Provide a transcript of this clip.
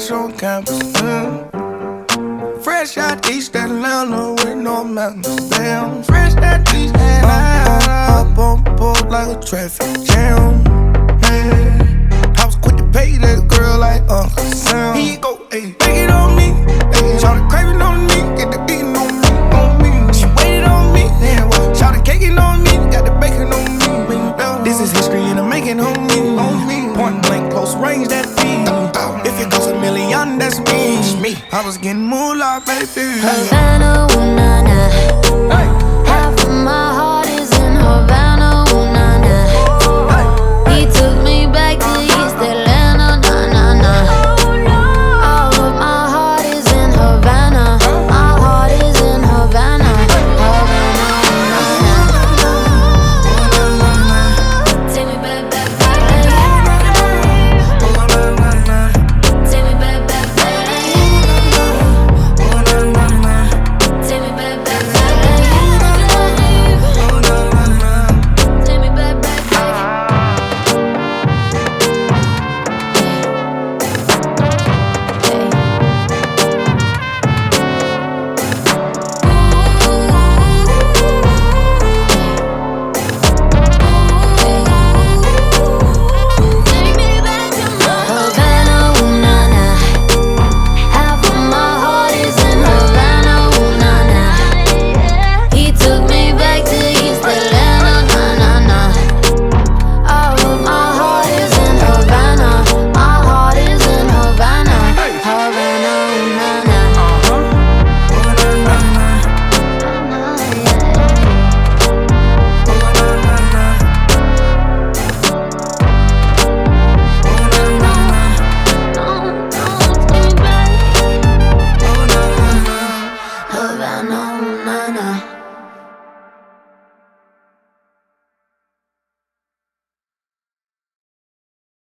fresh on campus. Mm. Fresh out East Atlanta with no mountains. Damn, fresh out East Atlanta. Up, up, on board like a traffic jam. Man, I was quick to pay that girl like Uncle Sam. He you go, ayy. it's me. I was getting moolah, baby. Havana, ooh, nah, nah.